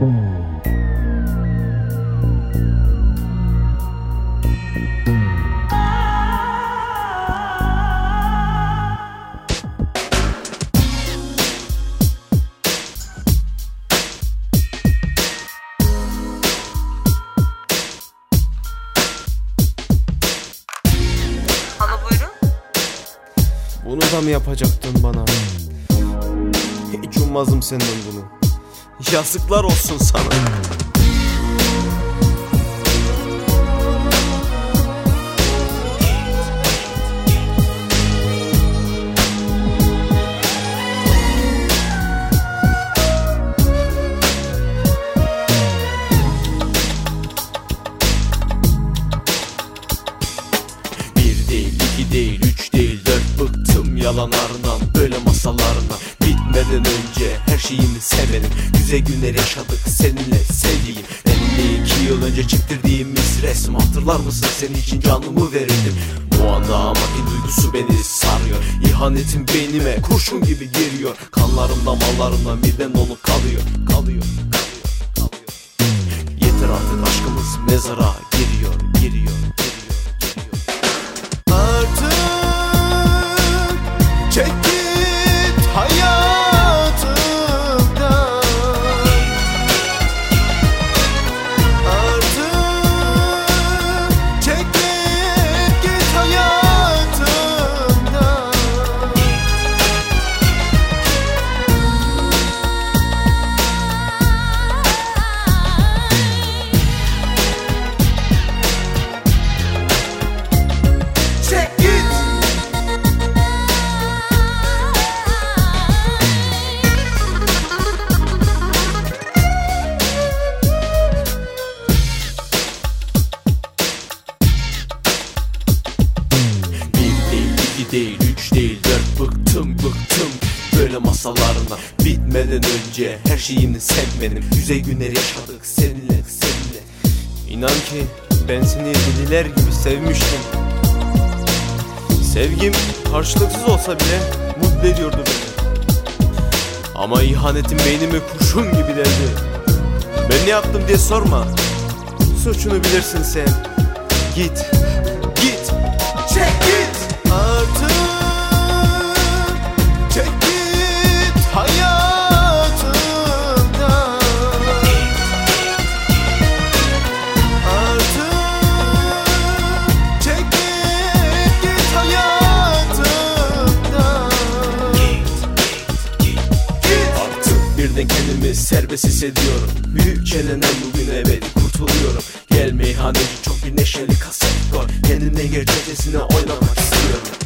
Bunu da mı yapacaktın bana? Hiç ummazdım senden bunu. Yazıklar olsun sana. Bir değil, iki değil, üç değil, dört Bıktım yalanlarından, böyle masallarına Bitmeden önce her şeyimi severim. Güzel günler yaşadık seninle sevdiğim Benimle iki yıl önce çektirdiğimiz resim. Hatırlar mısın? Senin için canımı verirdim. O anda amaki duygusu beni sarıyor. İhanetin beynime kurşun gibi giriyor. Kanlarımda mallarımdan birden onu kalıyor. Kalıyor, kalıyor, kalıyor. Yeter artık aşkımız mezara üç değil, dört Bıktım, bıktım böyle masallarına Bitmeden önce her şeyimdi sen benim. Güzel günler yaşadık seninle, seninle. İnan ki ben seni deliler gibi sevmiştim. Sevgim karşılıksız olsa bile mutlu ediyordu beni. Ama ihanetin beynime kurşun gibi deldi. Ben ne yaptım diye sorma. Suçunu bilirsin sen. Git Git Çek git serbest hissediyorum. Büyük çelenen bugün ebedi kurtuluyorum. Gel meyhaneci çok bir neşeli kaset koy Kendimle gerçekçesine oynamak istiyorum